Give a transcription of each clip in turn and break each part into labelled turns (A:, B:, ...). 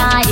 A: Tại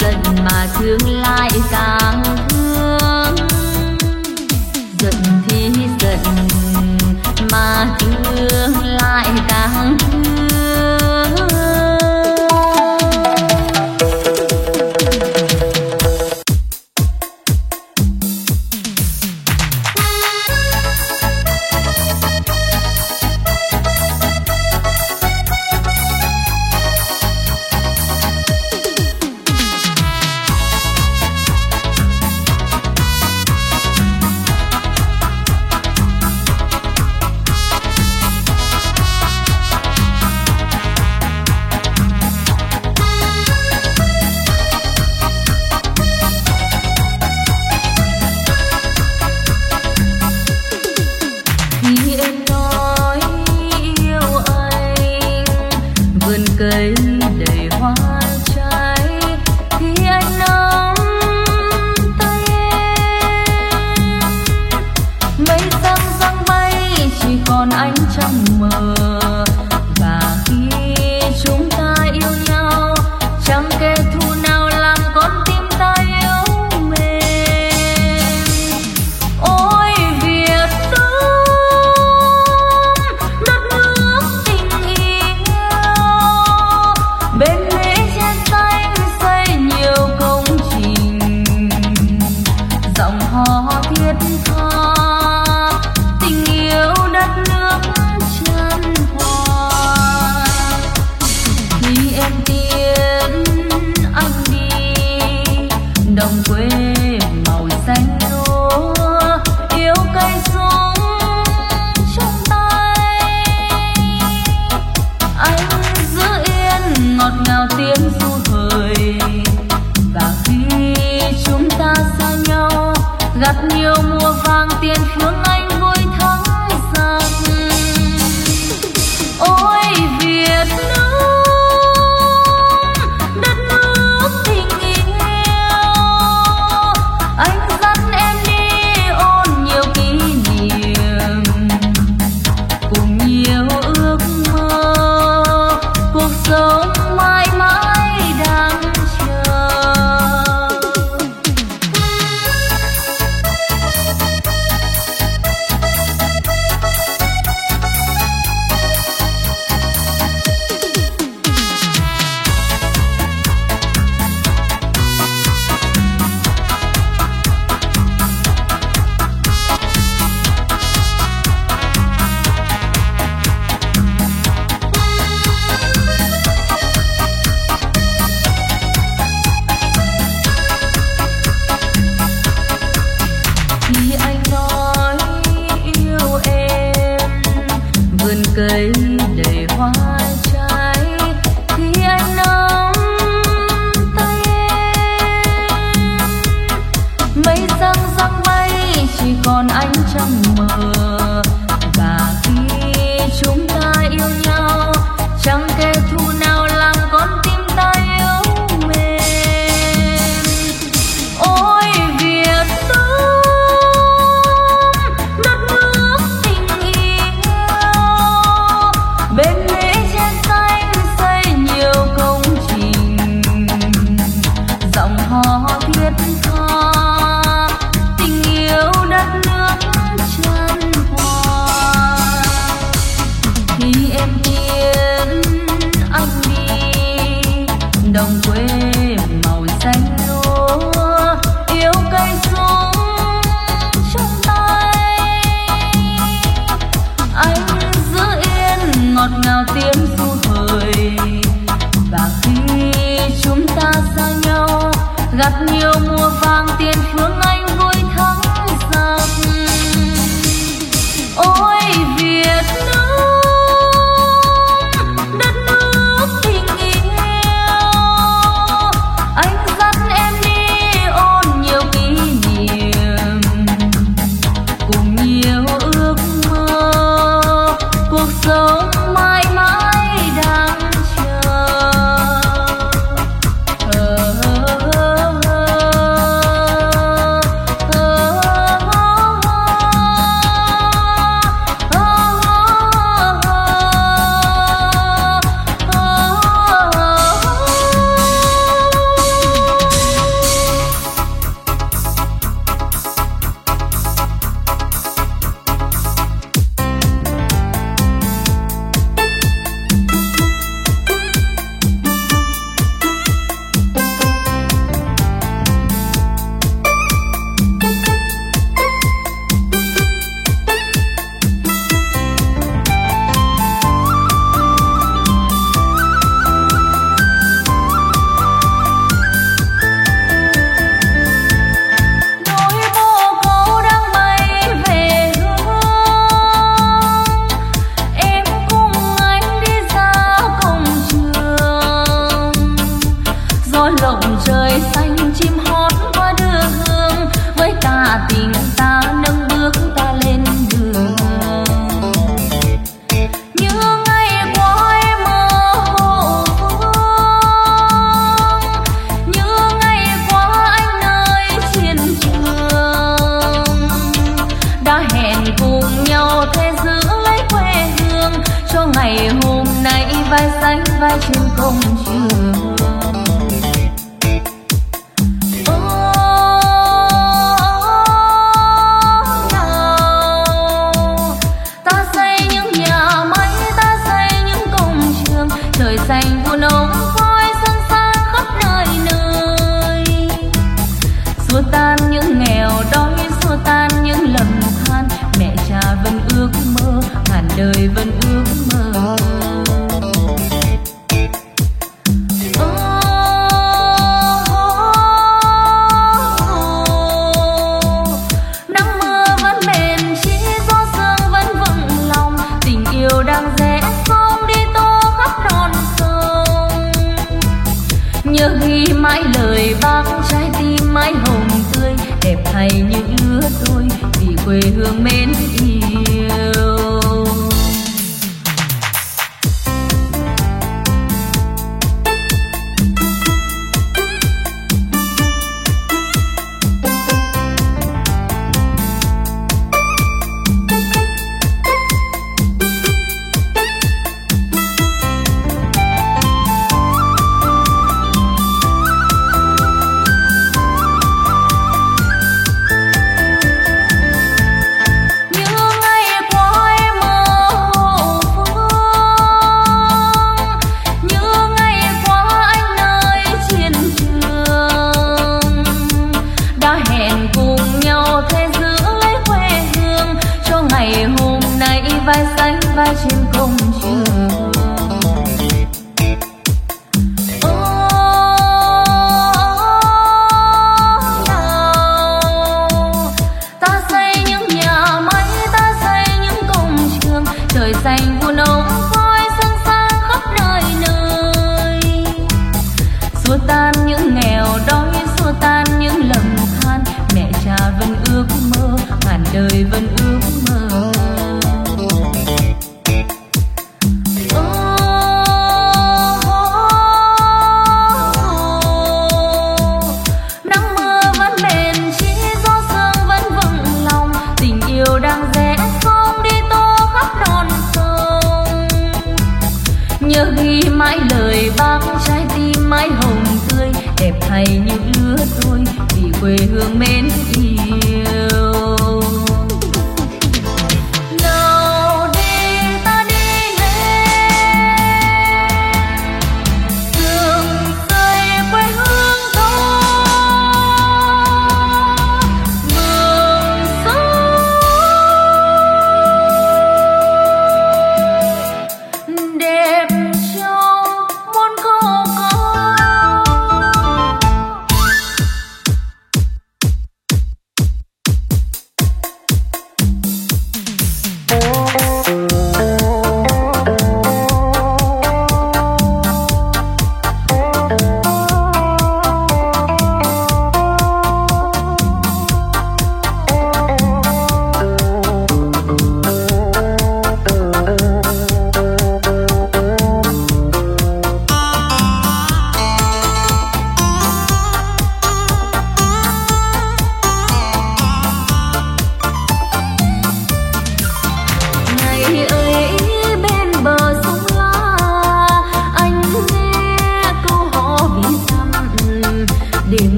A: dần mà thương lại càng